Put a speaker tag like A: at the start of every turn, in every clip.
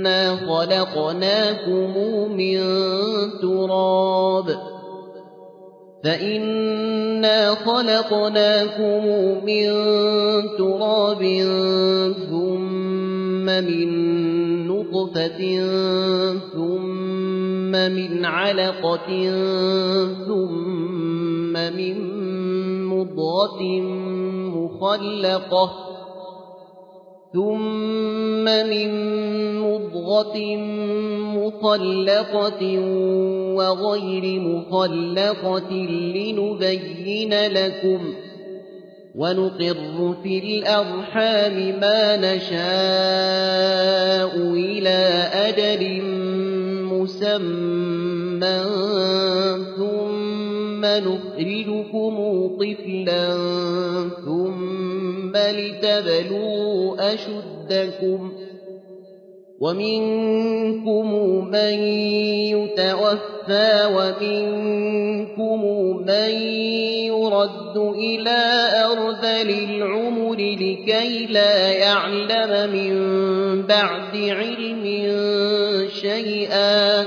A: فإنا خلقناكم من تراب فإنا خلقناكم من تراب ثم من نطفة ثم من علقة ثم من مضغة مخلقة ثم من مضغة مخلقة وغير مخلقة لنبين لكم ونقر في الأرحام ما نشاء إلى أجل مسمى ثم نخرجكم طفلا ثم لتبلوا أشدكم ومنكم من يتوفى ومنكم من يرد إلى أرذل العمر لكي لا يعلم من بعد علم شيئا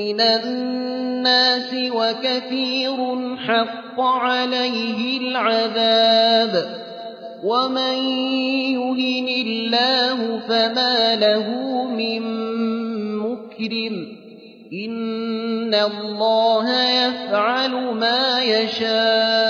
A: من الناس وكثير حق عليه العذاب ومن يهن الله فما له من مكرم إن الله يفعل ما يشاء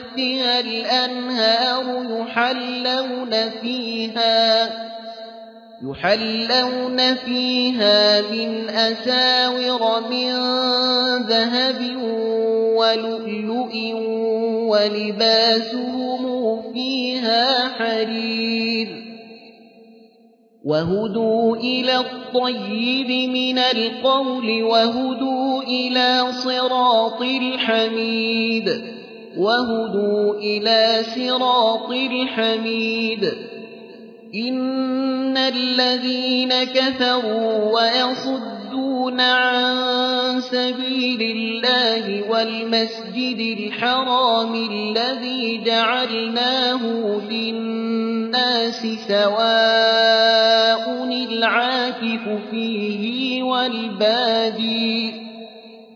A: تحتها الأنهار يحلون فيها يحلون فيها من أساور من ذهب ولؤلؤ ولباسهم فيها حرير. وهدوا إلى الطيب من القول وهدوا إلى صراط الحميد. وهدوا إلى صراط الحميد. إن الذين كفروا ويصدون عن سبيل الله والمسجد الحرام الذي جعلناه للناس سواء العاكف فيه والبادي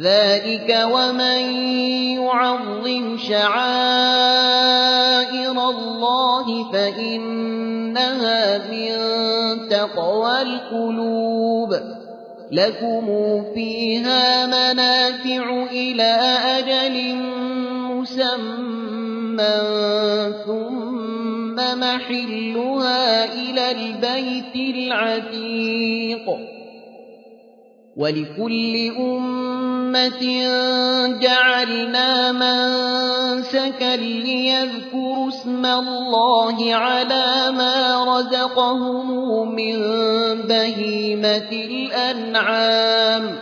A: ذلك ومن يعظم شعائر الله فإنها من تقوى القلوب لكم فيها منافع إلى أجل مسمى ثم محلها إلى البيت العتيق ولكل أمة جعلنا منسكا ليذكروا اسم الله على ما رزقهم من بهيمة الأنعام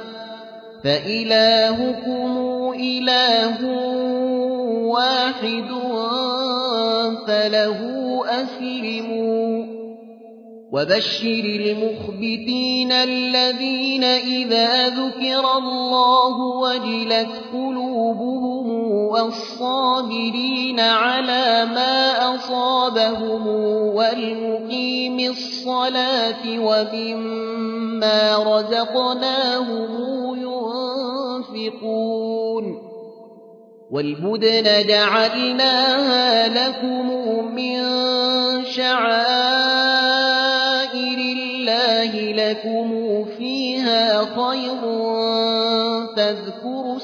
A: فإلهكم إله واحد فله أسلموا وبشر المخبتين الذين إذا ذكر الله وجلت قلوبهم والصابرين على ما أصابهم والمقيم الصلاة ومما رزقناهم ينفقون والبدن جعلناها لكم من شعائر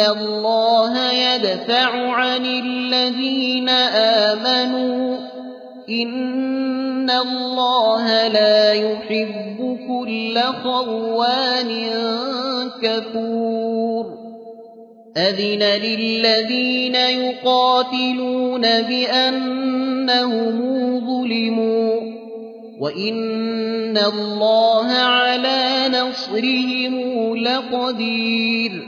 A: الله يدفع عن الذين آمنوا إن إن الله لا يحب كل خوان كفور أذن للذين يقاتلون بأنهم ظلموا وإن الله على نصرهم لقدير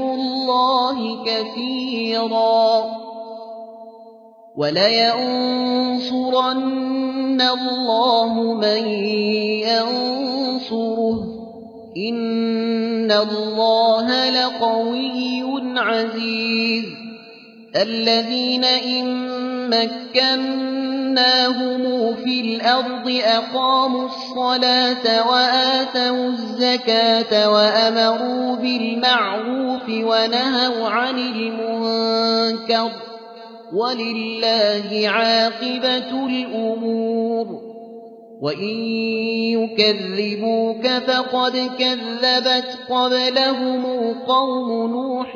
A: الله كثيرا. ولينصرن الله من ينصره. إن الله لقوي عزيز. الذين إن مكناهم في الأرض أقاموا الصلاة وآتوا الزكاة وأمروا بالمعروف ونهوا عن المنكر ولله عاقبة الأمور وإن يكذبوك فقد كذبت قبلهم قوم نوح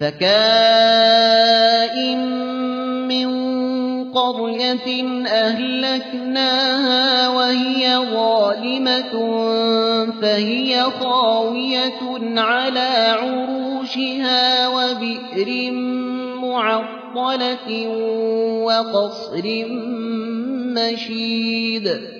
A: فكائن من قرية أهلكناها وهي ظالمة فهي خاوية على عروشها وبئر معطلة وقصر مشيد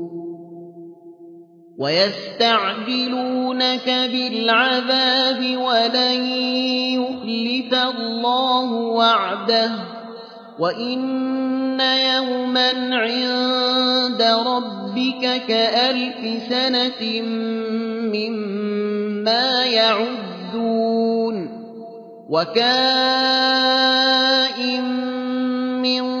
A: ويستعجلونك بالعذاب ولن يخلف الله وعده وإن يوما عند ربك كألف سنة مما يعدون وكائن من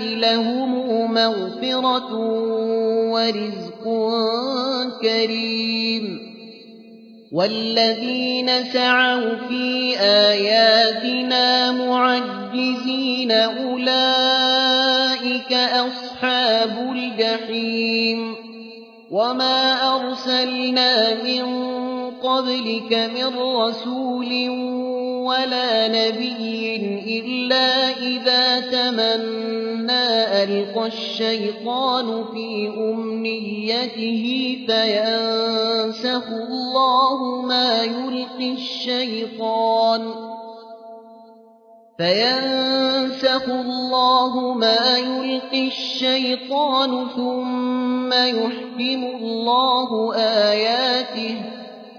A: لهم مغفرة ورزق كريم. والذين سعوا في آياتنا معجزين أولئك أصحاب الجحيم. وما أرسلنا من قبلك من رسول ولا نبي إلا إذا تمنى ألقى الشيطان في أمنيته فينسخ الله ما يلقي الشيطان فينسخ الله ما يلقي الشيطان ثم يحكم الله آياته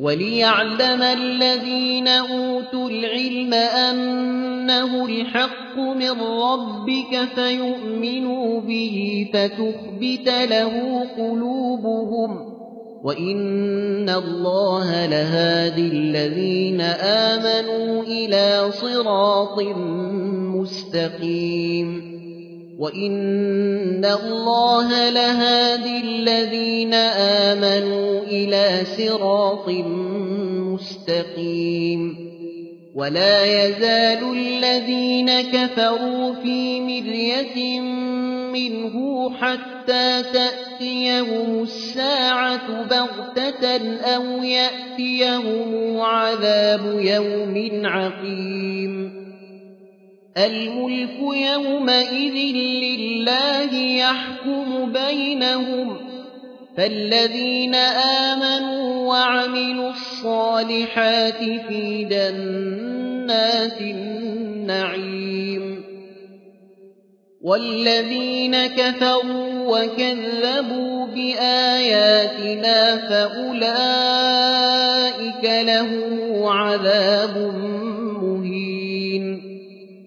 A: وليعلم الذين أوتوا العلم أنه الحق من ربك فيؤمنوا به فتخبت له قلوبهم وإن الله لهادي الذين آمنوا إلى صراط مستقيم وإن الله لهادي الذين آمنوا إلى صراط مستقيم ولا يزال الذين كفروا في مريه منه حتى تأتيهم الساعة بغتة أو يأتيهم عذاب يوم عقيم الملك يومئذ لله يحكم بينهم فالذين آمنوا وعملوا الصالحات في جنات النعيم والذين كفروا وكذبوا بآياتنا فأولئك لهم عذاب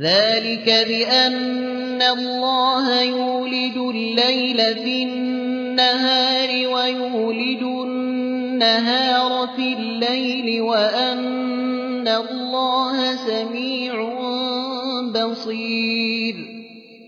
A: ذلك بأن الله يولد الليل في النهار ويولد النهار في الليل وأن الله سميع بصير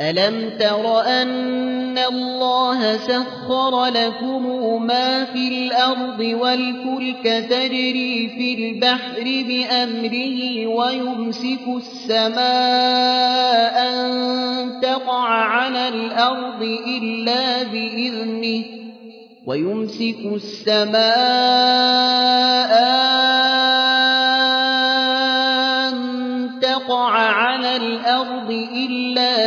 A: ألم تر أن الله سخر لكم ما في الأرض والفلك تجري في البحر بأمره ويمسك السماء أن تقع على الأرض إلا بإذنه ويمسك السماء أن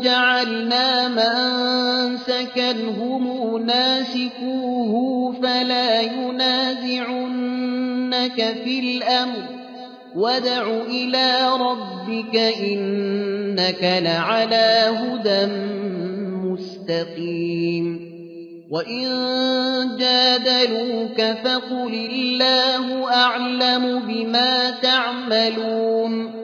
A: جعلنا من سكنهم ناسكوه فلا ينازعنك في الأمر. وادع إلى ربك إنك لعلى هدى مستقيم. وإن جادلوك فقل الله أعلم بما تعملون.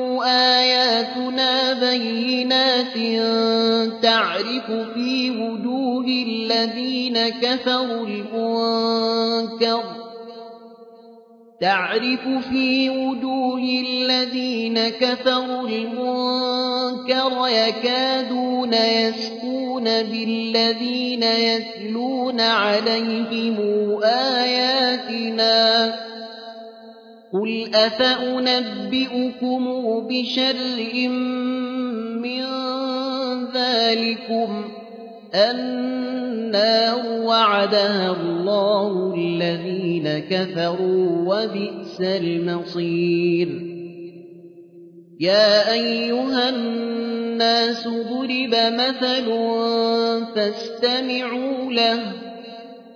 A: آياتنا بينات تعرف في وجوه الذين كفروا المنكر تعرف في وجوه الذين كفروا المنكر يكادون يسكون بالذين يتلون عليهم آياتنا قل أفأنبئكم بشر من ذلكم النار وعدها الله الذين كفروا وبئس المصير يا أيها الناس ضرب مثل فاستمعوا له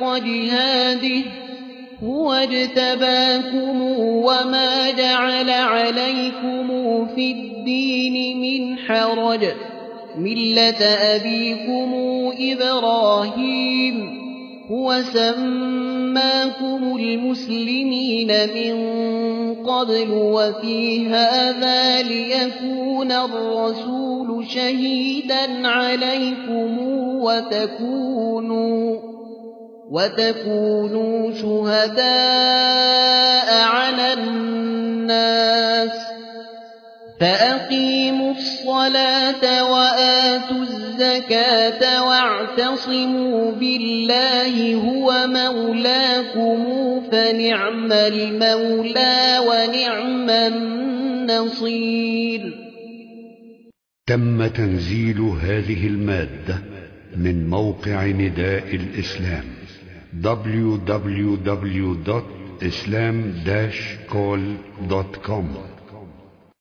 A: جهاده هو اجتباكم وما جعل عليكم في الدين من حرج. ملة أبيكم إبراهيم. هو سماكم المسلمين من قبل وفي هذا ليكون الرسول شهيدا عليكم وتكونوا وتكونوا شهداء على الناس فأقيموا الصلاة وآتوا الزكاة واعتصموا بالله هو مولاكم فنعم المولى ونعم النصير.
B: تم تنزيل هذه المادة من موقع نداء الإسلام. www.islam-call.com